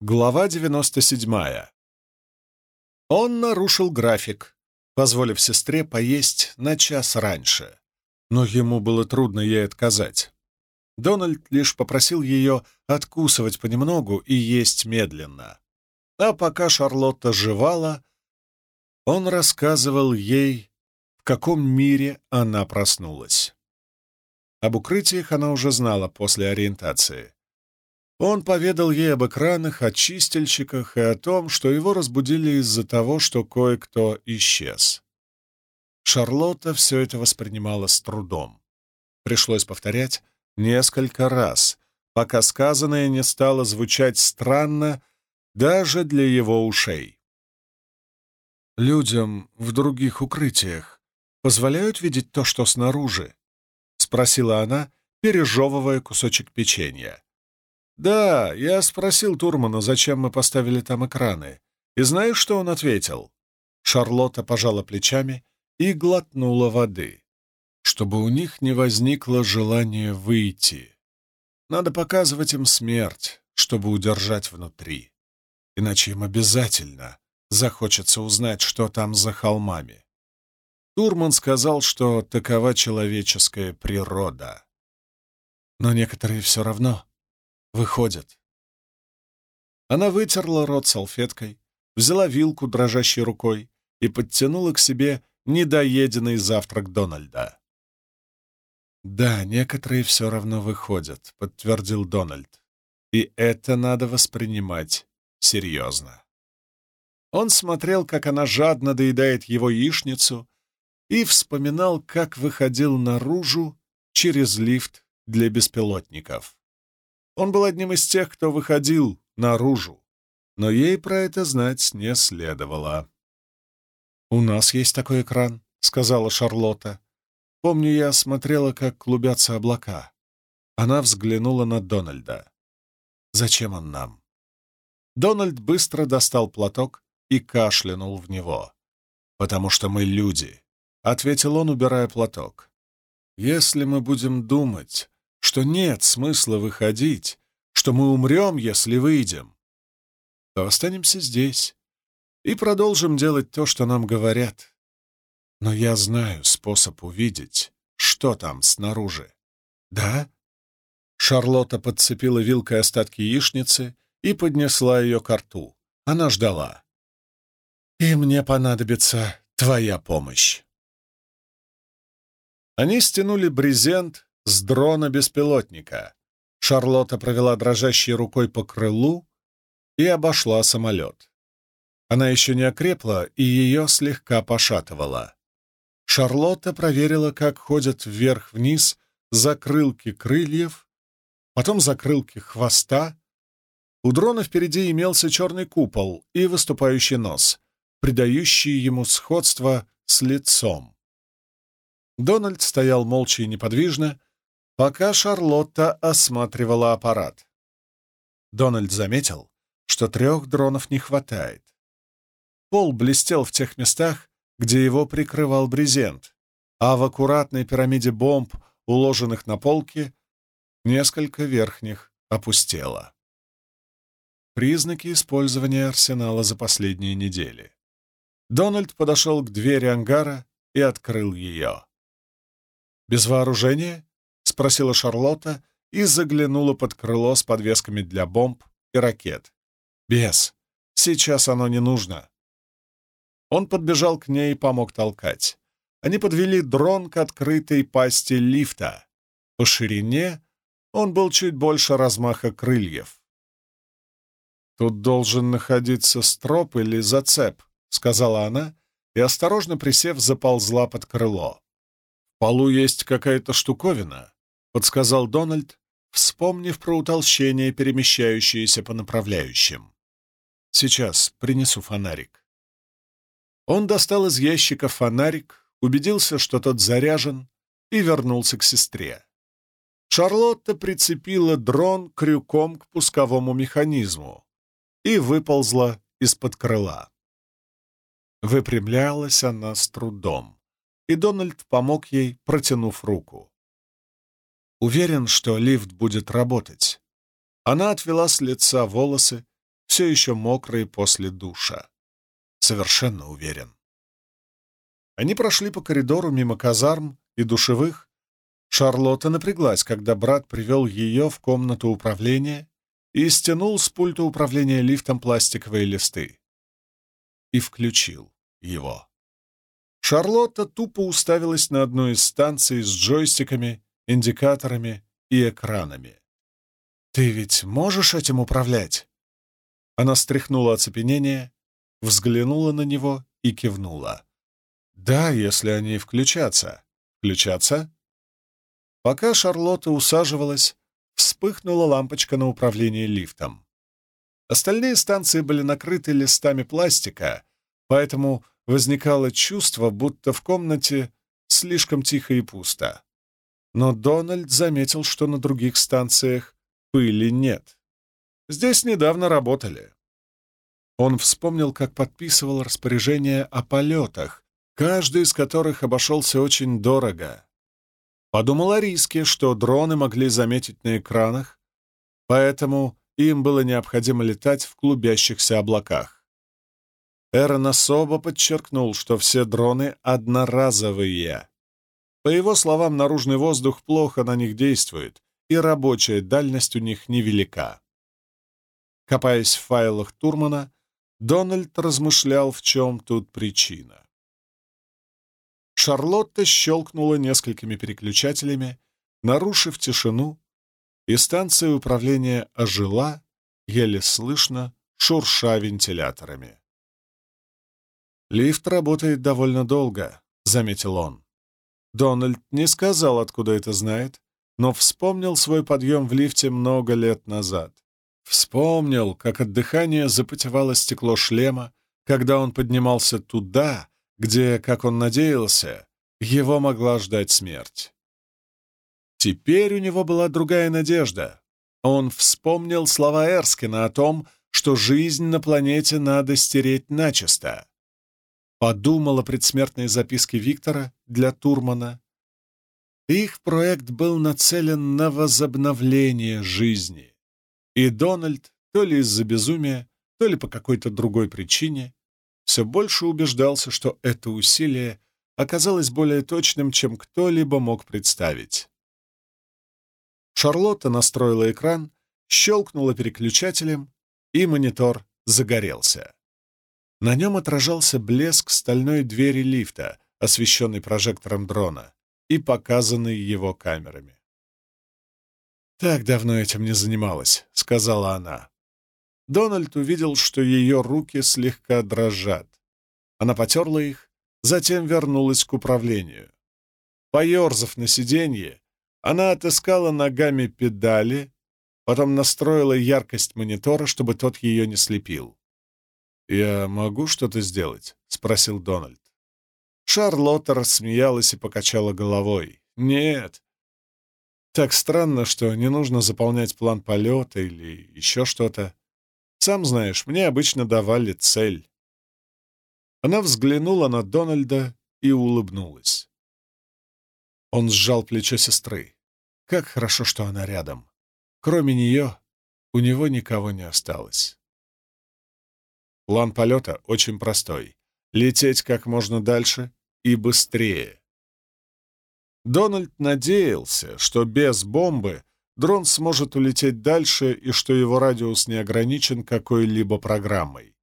Глава 97. Он нарушил график, позволив сестре поесть на час раньше. Но ему было трудно ей отказать. Дональд лишь попросил ее откусывать понемногу и есть медленно. А пока Шарлотта жевала, он рассказывал ей, в каком мире она проснулась. Об укрытиях она уже знала после ориентации. Он поведал ей об экранах, о чистильщиках и о том, что его разбудили из-за того, что кое-кто исчез. Шарлотта все это воспринимала с трудом. Пришлось повторять несколько раз, пока сказанное не стало звучать странно даже для его ушей. «Людям в других укрытиях позволяют видеть то, что снаружи?» — спросила она, пережевывая кусочек печенья. «Да, я спросил Турмана, зачем мы поставили там экраны. И знаешь, что он ответил?» Шарлотта пожала плечами и глотнула воды, чтобы у них не возникло желания выйти. Надо показывать им смерть, чтобы удержать внутри. Иначе им обязательно захочется узнать, что там за холмами. Турман сказал, что такова человеческая природа. Но некоторые все равно Выходят. Она вытерла рот салфеткой, взяла вилку дрожащей рукой и подтянула к себе недоеденный завтрак Дональда. «Да, некоторые все равно выходят», — подтвердил Дональд. «И это надо воспринимать серьезно». Он смотрел, как она жадно доедает его яичницу, и вспоминал, как выходил наружу через лифт для беспилотников. Он был одним из тех, кто выходил наружу, но ей про это знать не следовало. «У нас есть такой экран», — сказала Шарлотта. «Помню, я смотрела, как клубятся облака». Она взглянула на Дональда. «Зачем он нам?» Дональд быстро достал платок и кашлянул в него. «Потому что мы люди», — ответил он, убирая платок. «Если мы будем думать, что нет смысла выходить, что мы умрем, если выйдем, то останемся здесь и продолжим делать то, что нам говорят. Но я знаю способ увидеть, что там снаружи. Да? Шарлотта подцепила вилкой остатки яичницы и поднесла ее к рту. Она ждала. «И мне понадобится твоя помощь». Они стянули брезент, с дрона беспилотника. Шарлотта провела дрожащей рукой по крылу и обошла самолет. Она еще не окрепла, и ее слегка пошатывала. Шарлотта проверила, как ходят вверх-вниз закрылки крыльев, потом закрылки хвоста. У дрона впереди имелся черный купол и выступающий нос, придающий ему сходство с лицом. Дональд стоял молча и неподвижно, пока Шарлотта осматривала аппарат. Дональд заметил, что трех дронов не хватает. Пол блестел в тех местах, где его прикрывал брезент, а в аккуратной пирамиде бомб, уложенных на полке, несколько верхних опустело. Признаки использования арсенала за последние недели. Дональд подошел к двери ангара и открыл ее. Без вооружения — спросила Шарлотта и заглянула под крыло с подвесками для бомб и ракет. «Без. Сейчас оно не нужно». Он подбежал к ней и помог толкать. Они подвели дрон к открытой пасти лифта. По ширине он был чуть больше размаха крыльев. «Тут должен находиться строп или зацеп», — сказала она, и, осторожно присев, заползла под крыло. «В полу есть какая-то штуковина. — подсказал Дональд, вспомнив про утолщение, перемещающееся по направляющим. «Сейчас принесу фонарик». Он достал из ящика фонарик, убедился, что тот заряжен, и вернулся к сестре. Шарлотта прицепила дрон крюком к пусковому механизму и выползла из-под крыла. Выпрямлялась она с трудом, и Дональд помог ей, протянув руку. Уверен, что лифт будет работать. Она отвела с лица волосы, все еще мокрые после душа. Совершенно уверен. Они прошли по коридору мимо казарм и душевых. Шарлотта напряглась, когда брат привел ее в комнату управления и стянул с пульта управления лифтом пластиковые листы. И включил его. Шарлотта тупо уставилась на одну из станций с джойстиками, индикаторами и экранами. «Ты ведь можешь этим управлять?» Она стряхнула оцепенение, взглянула на него и кивнула. «Да, если они включатся. Включатся?» Пока Шарлотта усаживалась, вспыхнула лампочка на управлении лифтом. Остальные станции были накрыты листами пластика, поэтому возникало чувство, будто в комнате слишком тихо и пусто. Но Дональд заметил, что на других станциях пыли нет. Здесь недавно работали. Он вспомнил, как подписывал распоряжение о полетах, каждый из которых обошелся очень дорого. Подумал о риске, что дроны могли заметить на экранах, поэтому им было необходимо летать в клубящихся облаках. Эрон особо подчеркнул, что все дроны одноразовые. По его словам, наружный воздух плохо на них действует, и рабочая дальность у них невелика. Копаясь в файлах Турмана, Дональд размышлял, в чем тут причина. Шарлотта щелкнула несколькими переключателями, нарушив тишину, и станция управления ожила, еле слышно, шурша вентиляторами. «Лифт работает довольно долго», — заметил он. Дональд не сказал, откуда это знает, но вспомнил свой подъем в лифте много лет назад. Вспомнил, как от дыхания запотевало стекло шлема, когда он поднимался туда, где, как он надеялся, его могла ждать смерть. Теперь у него была другая надежда. Он вспомнил слова Эрскина о том, что жизнь на планете надо стереть начисто. Подумал о предсмертной записке Виктора для Турмана. Их проект был нацелен на возобновление жизни. И Дональд, то ли из-за безумия, то ли по какой-то другой причине, все больше убеждался, что это усилие оказалось более точным, чем кто-либо мог представить. Шарлотта настроила экран, щелкнула переключателем, и монитор загорелся. На нем отражался блеск стальной двери лифта, освещенный прожектором дрона, и показанный его камерами. «Так давно этим не занималась», — сказала она. Дональд увидел, что ее руки слегка дрожат. Она потерла их, затем вернулась к управлению. Поерзав на сиденье, она отыскала ногами педали, потом настроила яркость монитора, чтобы тот ее не слепил. «Я могу что-то сделать?» — спросил Дональд. Шарлотта рассмеялась и покачала головой. «Нет, так странно, что не нужно заполнять план полета или еще что-то. Сам знаешь, мне обычно давали цель. Она взглянула на Дональда и улыбнулась. Он сжал плечо сестры. Как хорошо, что она рядом. Кроме нее, у него никого не осталось. План полета очень простой. Лететь как можно дальше и быстрее. Дональд надеялся, что без бомбы дрон сможет улететь дальше и что его радиус не ограничен какой-либо программой.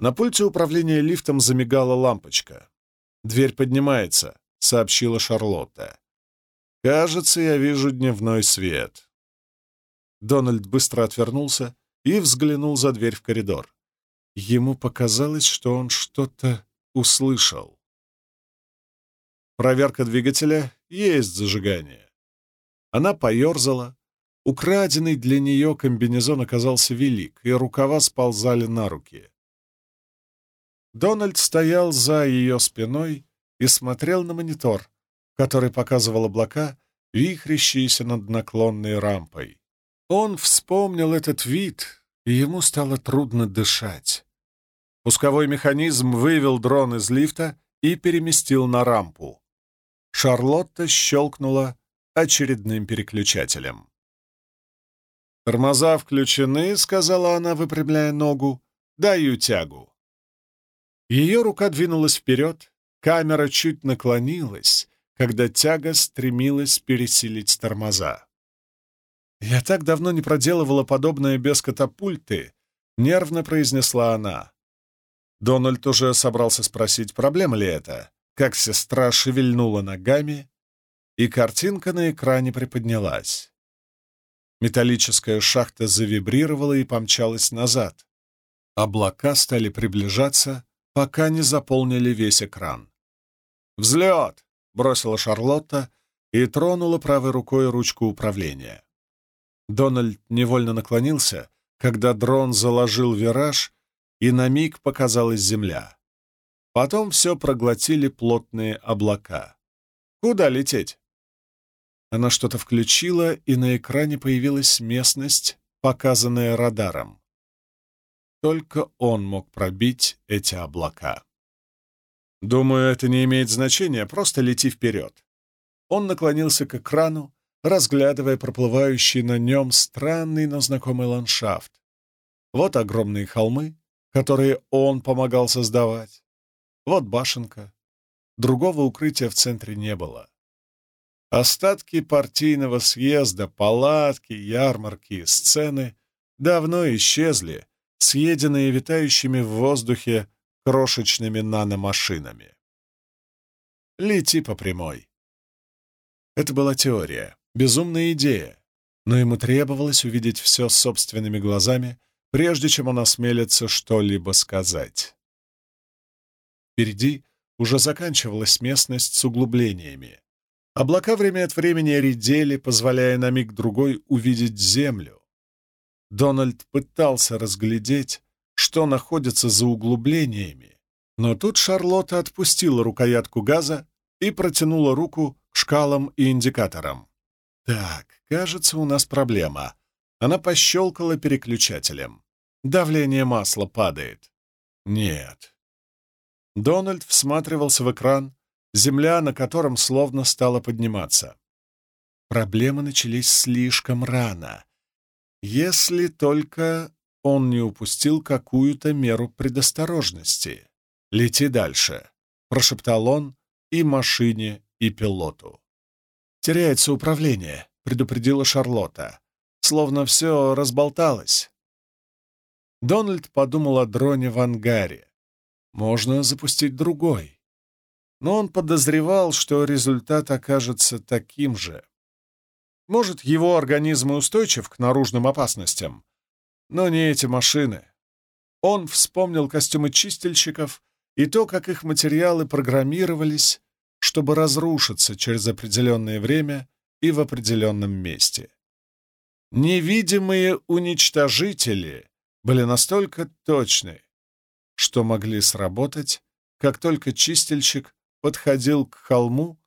На пульте управления лифтом замигала лампочка. «Дверь поднимается», — сообщила Шарлотта. «Кажется, я вижу дневной свет». Дональд быстро отвернулся и взглянул за дверь в коридор. Ему показалось, что он что-то услышал. Проверка двигателя, есть зажигание. Она поерзала. Украденный для нее комбинезон оказался велик, и рукава сползали на руки. Дональд стоял за ее спиной и смотрел на монитор, который показывал облака, вихрящиеся над наклонной рампой. Он вспомнил этот вид, и ему стало трудно дышать. Пусковой механизм вывел дрон из лифта и переместил на рампу. Шарлотта щелкнула очередным переключателем. «Тормоза включены», — сказала она, выпрямляя ногу. «Даю тягу». Ее рука двинулась вперед, камера чуть наклонилась, когда тяга стремилась пересилить тормоза. «Я так давно не проделывала подобное без катапульты», — нервно произнесла она. Дональд уже собрался спросить, проблема ли это, как сестра шевельнула ногами, и картинка на экране приподнялась. Металлическая шахта завибрировала и помчалась назад. Облака стали приближаться, пока не заполнили весь экран. «Взлет!» — бросила Шарлотта и тронула правой рукой ручку управления. Дональд невольно наклонился, когда дрон заложил вираж, и на миг показалась земля. Потом все проглотили плотные облака. «Куда лететь?» Она что-то включила, и на экране появилась местность, показанная радаром. Только он мог пробить эти облака. «Думаю, это не имеет значения, просто лети вперед». Он наклонился к экрану, разглядывая проплывающий на нем странный, но знакомый ландшафт. Вот огромные холмы, которые он помогал создавать. Вот башенка. Другого укрытия в центре не было. Остатки партийного съезда, палатки, ярмарки, сцены давно исчезли, съеденные витающими в воздухе крошечными наномашинами. Лети по прямой. Это была теория, безумная идея, но ему требовалось увидеть все собственными глазами, прежде чем он осмелится что-либо сказать. Впереди уже заканчивалась местность с углублениями. Облака время от времени редели, позволяя на миг-другой увидеть землю. Дональд пытался разглядеть, что находится за углублениями, но тут Шарлотта отпустила рукоятку газа и протянула руку к шкалам и индикаторам. «Так, кажется, у нас проблема». Она пощелкала переключателем. Давление масла падает. Нет. Дональд всматривался в экран, земля на котором словно стала подниматься. Проблемы начались слишком рано. Если только он не упустил какую-то меру предосторожности. «Лети дальше», — прошептал он и машине, и пилоту. «Теряется управление», — предупредила Шарлотта. «Словно все разболталось». Дональд подумал о дроне в ангаре. Можно запустить другой но он подозревал, что результат окажется таким же. Может, его организм и устойчив к наружным опасностям, но не эти машины. Он вспомнил костюмы чистильщиков и то, как их материалы программировались, чтобы разрушиться через определенное время и в определенном месте. Невидимые уничтожители были настолько точны, что могли сработать, как только чистильщик подходил к холму,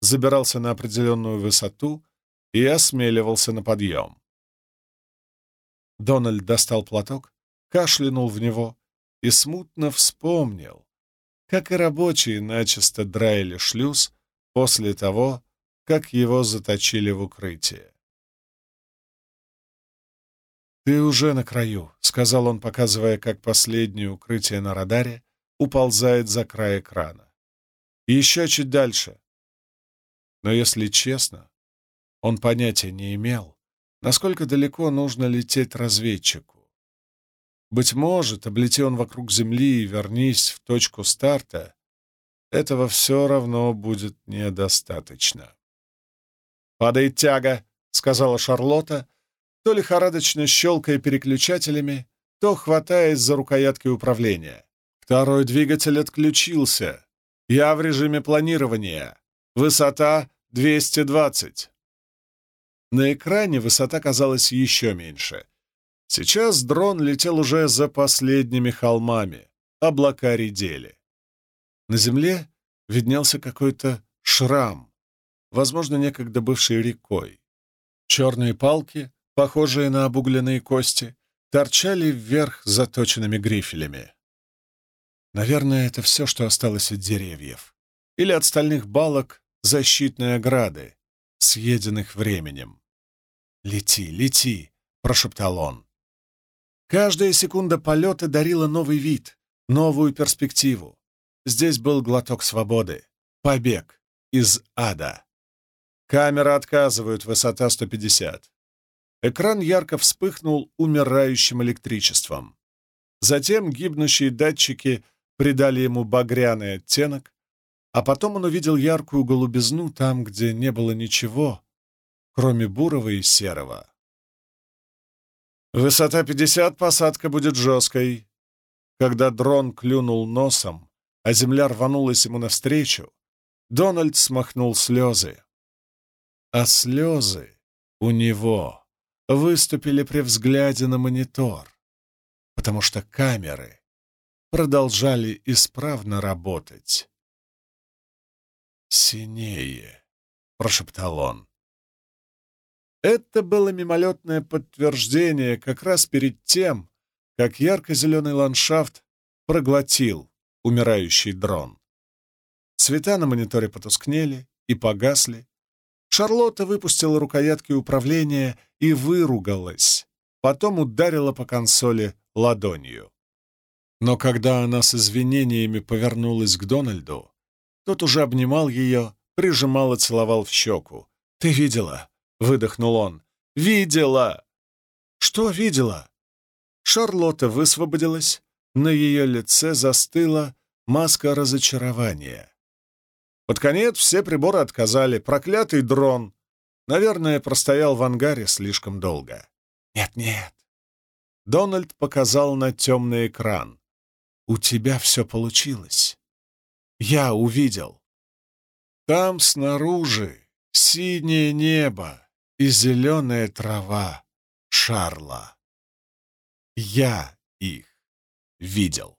забирался на определенную высоту и осмеливался на подъем. Дональд достал платок, кашлянул в него и смутно вспомнил, как и рабочие начисто драили шлюз после того, как его заточили в укрытие. «Ты уже на краю», — сказал он, показывая, как последнее укрытие на радаре уползает за край экрана. Еще чуть дальше. Но если честно, он понятия не имел, насколько далеко нужно лететь разведчику. Быть может, облети он вокруг Земли и вернись в точку старта, этого все равно будет недостаточно. «Падает тяга», — сказала Шарлотта, то лихорадочно щелкая переключателями, то хватаясь за рукоятки управления. Второй двигатель отключился, я в режиме планирования. Высота 220. На экране высота казалась еще меньше. Сейчас дрон летел уже за последними холмами. Облака редели. На земле виднелся какой-то шрам, возможно, некогда бывший рекой. Черные палки, похожие на обугленные кости, торчали вверх заточенными грифелями. Наверное, это все, что осталось от деревьев. Или от стальных балок защитной ограды, съеденных временем. «Лети, лети!» — прошептал он. Каждая секунда полета дарила новый вид, новую перспективу. Здесь был глоток свободы, побег из ада. Камера отказывают, высота 150. Экран ярко вспыхнул умирающим электричеством. Затем гибнущие датчики придали ему багряный оттенок, а потом он увидел яркую голубизну там, где не было ничего, кроме бурого и серого. Высота 50, посадка будет жесткой. Когда дрон клюнул носом, а земля рванулась ему навстречу, Дональд смахнул слезы. А слезы у него выступили при взгляде на монитор, потому что камеры продолжали исправно работать. «Синее», — прошептал он. Это было мимолетное подтверждение как раз перед тем, как ярко-зеленый ландшафт проглотил умирающий дрон. Цвета на мониторе потускнели и погасли. Шарлотта выпустила рукоятки управления и выругалась, потом ударила по консоли ладонью. Но когда она с извинениями повернулась к Дональду, тот уже обнимал ее, прижимал и целовал в щеку. «Ты видела?» — выдохнул он. «Видела!» «Что видела?» Шарлотта высвободилась, на ее лице застыла маска разочарования. Под конец все приборы отказали. Проклятый дрон. Наверное, простоял в ангаре слишком долго. «Нет-нет». Дональд показал на темный экран. «У тебя все получилось. Я увидел. Там снаружи синее небо, и зеленая трава Шарла. Я их видел.